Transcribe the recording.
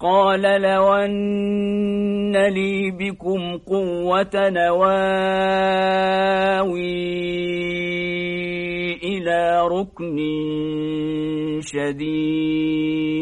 قال لو أن لي بكم قوة نواوي إلى ركن شديد.